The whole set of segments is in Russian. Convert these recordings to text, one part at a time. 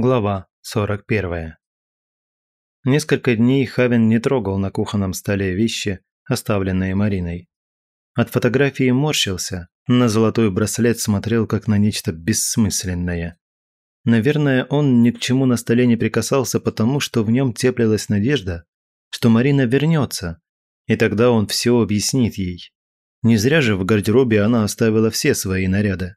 Глава 41. Несколько дней Хавин не трогал на кухонном столе вещи, оставленные Мариной. От фотографии морщился, на золотой браслет смотрел как на нечто бессмысленное. Наверное, он ни к чему на столе не прикасался, потому что в нем теплилась надежда, что Марина вернется, и тогда он все объяснит ей. Не зря же в гардеробе она оставила все свои наряды.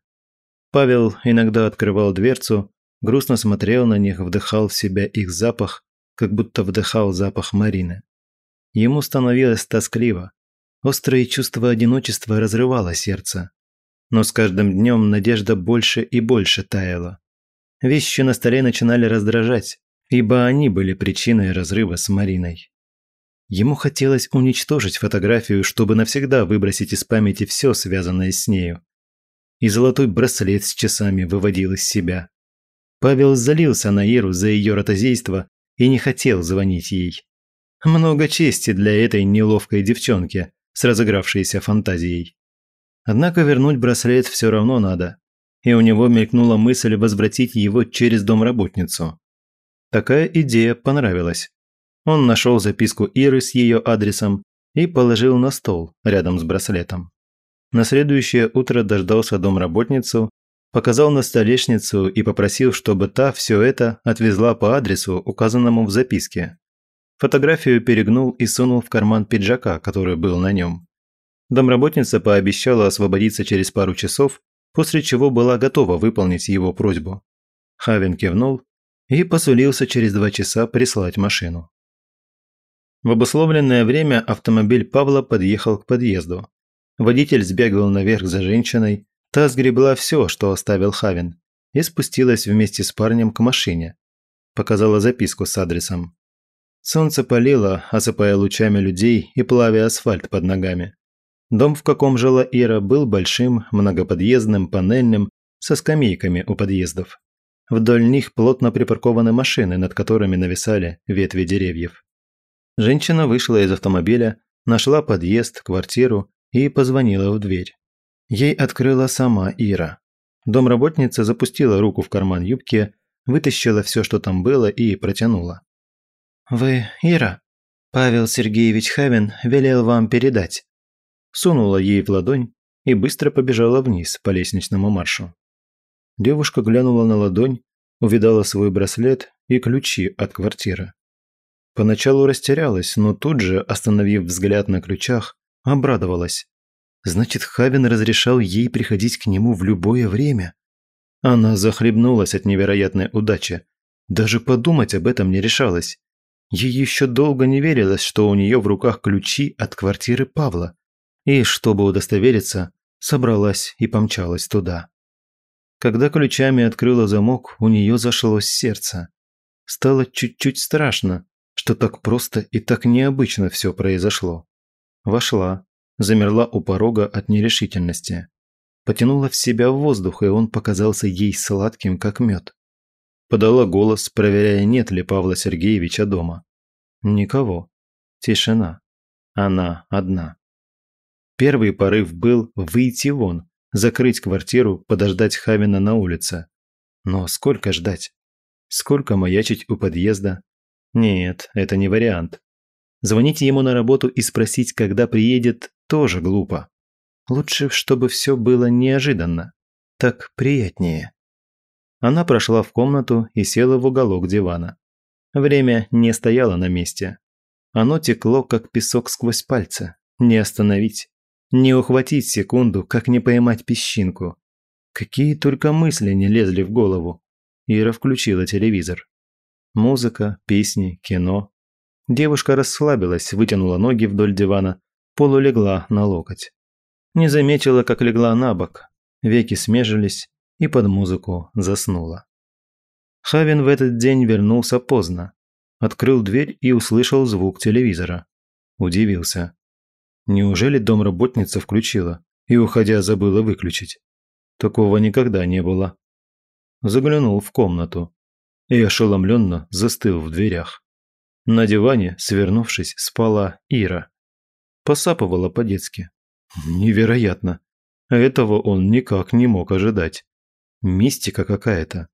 Павел иногда открывал дверцу, грустно смотрел на них, вдыхал в себя их запах, как будто вдыхал запах Марины. Ему становилось тоскливо. Острое чувство одиночества разрывало сердце. Но с каждым днем надежда больше и больше таяла. Вещи на столе начинали раздражать, ибо они были причиной разрыва с Мариной. Ему хотелось уничтожить фотографию, чтобы навсегда выбросить из памяти все, связанное с нею. И золотой браслет с часами выводил из себя. Павел залился на Иру за ее ротозейство и не хотел звонить ей. Много чести для этой неловкой девчонки с разыгравшейся фантазией. Однако вернуть браслет все равно надо, и у него мелькнула мысль возвратить его через домработницу. Такая идея понравилась. Он нашел записку Иры с ее адресом и положил на стол рядом с браслетом. На следующее утро дождался домработницу показал на столешницу и попросил, чтобы та все это отвезла по адресу, указанному в записке. Фотографию перегнул и сунул в карман пиджака, который был на нем. Домработница пообещала освободиться через пару часов, после чего была готова выполнить его просьбу. Хавин кивнул и посулился через два часа прислать машину. В обусловленное время автомобиль Павла подъехал к подъезду. Водитель сбегал наверх за женщиной, Та сгребла все, что оставил Хавин, и спустилась вместе с парнем к машине. Показала записку с адресом. Солнце палило, осыпая лучами людей и плавя асфальт под ногами. Дом, в каком жила Ира, был большим, многоподъездным, панельным, со скамейками у подъездов. Вдоль них плотно припаркованы машины, над которыми нависали ветви деревьев. Женщина вышла из автомобиля, нашла подъезд, квартиру и позвонила в дверь. Ей открыла сама Ира. Домработница запустила руку в карман юбки, вытащила все, что там было, и протянула. «Вы Ира? Павел Сергеевич Хавин велел вам передать». Сунула ей в ладонь и быстро побежала вниз по лестничному маршу. Девушка глянула на ладонь, увидала свой браслет и ключи от квартиры. Поначалу растерялась, но тут же, остановив взгляд на ключах, обрадовалась. Значит, Хавин разрешал ей приходить к нему в любое время. Она захлебнулась от невероятной удачи. Даже подумать об этом не решалась. Ей еще долго не верилось, что у нее в руках ключи от квартиры Павла. И, чтобы удостовериться, собралась и помчалась туда. Когда ключами открыла замок, у нее зашлось сердце. Стало чуть-чуть страшно, что так просто и так необычно все произошло. Вошла, замерла у порога от нерешительности. Потянула в себя воздух, и он показался ей сладким, как мед. Подала голос, проверяя, нет ли Павла Сергеевича дома. Никого. Тишина. Она одна. Первый порыв был выйти вон, закрыть квартиру, подождать Хавина на улице. Но сколько ждать? Сколько маячить у подъезда? Нет, это не вариант. Звонить ему на работу и спросить, когда приедет, тоже глупо. Лучше, чтобы все было неожиданно. Так приятнее. Она прошла в комнату и села в уголок дивана. Время не стояло на месте. Оно текло, как песок сквозь пальцы. Не остановить. Не ухватить секунду, как не поймать песчинку. Какие только мысли не лезли в голову. Ира включила телевизор. Музыка, песни, кино. Девушка расслабилась, вытянула ноги вдоль дивана, полулегла на локоть. Не заметила, как легла на бок, веки смежились и под музыку заснула. Хавин в этот день вернулся поздно. Открыл дверь и услышал звук телевизора. Удивился. Неужели домработница включила и, уходя, забыла выключить? Такого никогда не было. Заглянул в комнату и ошеломленно застыл в дверях. На диване, свернувшись, спала Ира посапывала по-детски. Невероятно. Этого он никак не мог ожидать. Мистика какая-то.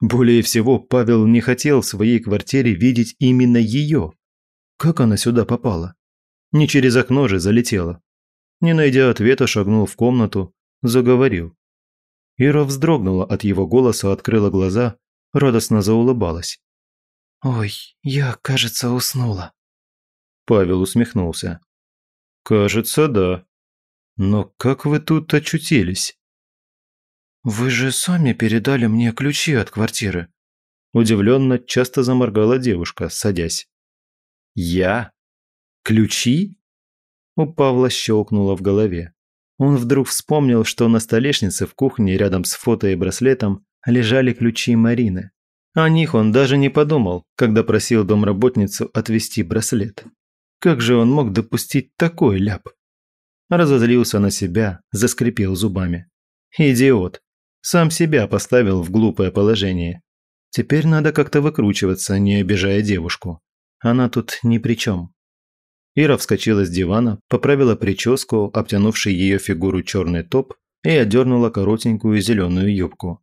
Более всего, Павел не хотел в своей квартире видеть именно ее. Как она сюда попала? Не через окно же залетела. Не найдя ответа, шагнул в комнату, заговорил. Ира вздрогнула от его голоса, открыла глаза, радостно заулыбалась. «Ой, я, кажется, уснула». Павел усмехнулся. «Кажется, да. Но как вы тут очутились?» «Вы же сами передали мне ключи от квартиры». Удивленно часто заморгала девушка, садясь. «Я? Ключи?» У Павла щелкнуло в голове. Он вдруг вспомнил, что на столешнице в кухне рядом с фото и браслетом лежали ключи Марины. О них он даже не подумал, когда просил домработницу отвезти браслет. Как же он мог допустить такой ляп? Разозлился на себя, заскрипел зубами. Идиот. Сам себя поставил в глупое положение. Теперь надо как-то выкручиваться, не обижая девушку. Она тут ни при чем. Ира вскочила с дивана, поправила прическу, обтянувший ее фигуру черный топ и одернула коротенькую зеленую юбку.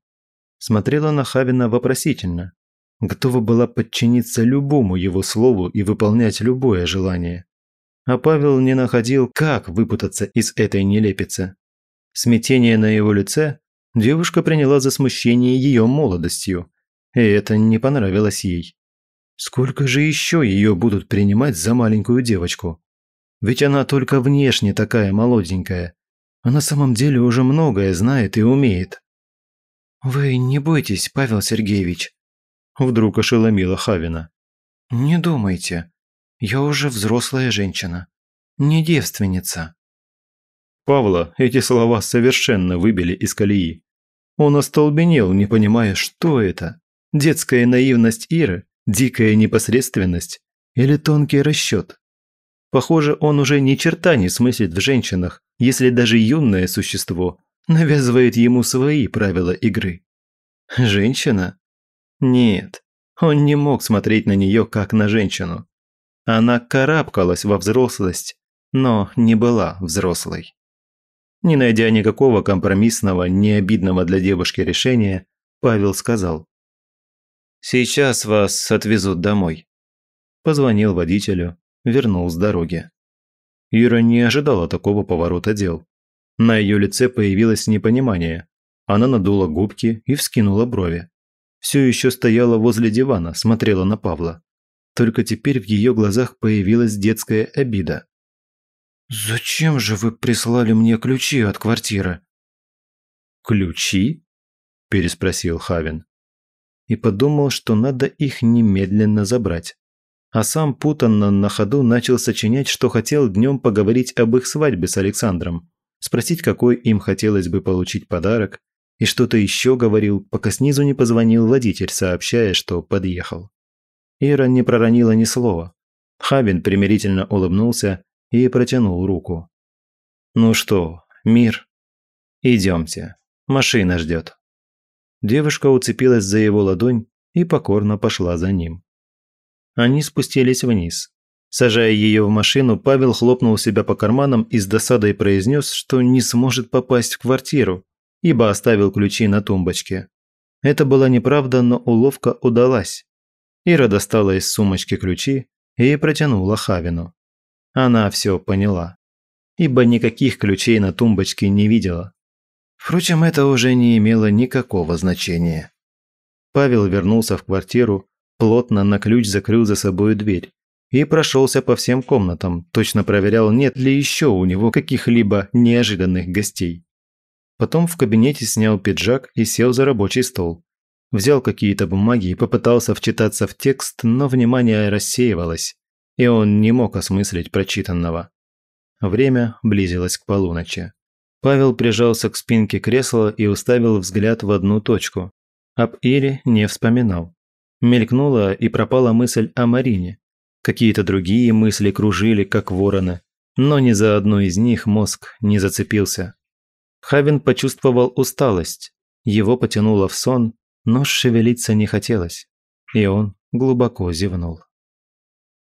Смотрела на Хавина вопросительно. Готова была подчиниться любому его слову и выполнять любое желание. А Павел не находил, как выпутаться из этой нелепицы. Смятение на его лице девушка приняла за смущение ее молодостью, и это не понравилось ей. Сколько же еще ее будут принимать за маленькую девочку? Ведь она только внешне такая молоденькая, а на самом деле уже многое знает и умеет. «Вы не бойтесь, Павел Сергеевич», – вдруг ошеломила Хавина. «Не думайте, я уже взрослая женщина, не девственница». Павла эти слова совершенно выбили из колеи. Он остолбенел, не понимая, что это. Детская наивность Иры Дикая непосредственность или тонкий расчет? Похоже, он уже ни черта не смыслит в женщинах, если даже юное существо навязывает ему свои правила игры. Женщина? Нет, он не мог смотреть на нее как на женщину. Она карабкалась во взрослость, но не была взрослой. Не найдя никакого компромиссного, необидного для девушки решения, Павел сказал. Сейчас вас отвезут домой». Позвонил водителю, вернул с дороги. Ира не ожидала такого поворота дел. На ее лице появилось непонимание. Она надула губки и вскинула брови. Все еще стояла возле дивана, смотрела на Павла. Только теперь в ее глазах появилась детская обида. «Зачем же вы прислали мне ключи от квартиры?» «Ключи?» – переспросил Хавин и подумал, что надо их немедленно забрать. А сам путанно на ходу начал сочинять, что хотел днем поговорить об их свадьбе с Александром, спросить, какой им хотелось бы получить подарок, и что-то еще говорил, пока снизу не позвонил водитель, сообщая, что подъехал. Ира не проронила ни слова. Хабин примирительно улыбнулся и протянул руку. «Ну что, мир? Идемте. Машина ждет». Девушка уцепилась за его ладонь и покорно пошла за ним. Они спустились вниз. Сажая ее в машину, Павел хлопнул себя по карманам и с досадой произнес, что не сможет попасть в квартиру, ибо оставил ключи на тумбочке. Это была неправда, но уловка удалась. Ира достала из сумочки ключи и протянула Хавину. Она все поняла, ибо никаких ключей на тумбочке не видела. Впрочем, это уже не имело никакого значения. Павел вернулся в квартиру, плотно на ключ закрыл за собой дверь и прошелся по всем комнатам, точно проверял, нет ли еще у него каких-либо неожиданных гостей. Потом в кабинете снял пиджак и сел за рабочий стол. Взял какие-то бумаги и попытался вчитаться в текст, но внимание рассеивалось, и он не мог осмыслить прочитанного. Время близилось к полуночи. Павел прижался к спинке кресла и уставил взгляд в одну точку. Об Ире не вспоминал. Мелькнула и пропала мысль о Марине. Какие-то другие мысли кружили, как вороны, но ни за одну из них мозг не зацепился. Хавин почувствовал усталость. Его потянуло в сон, но шевелиться не хотелось, и он глубоко зевнул.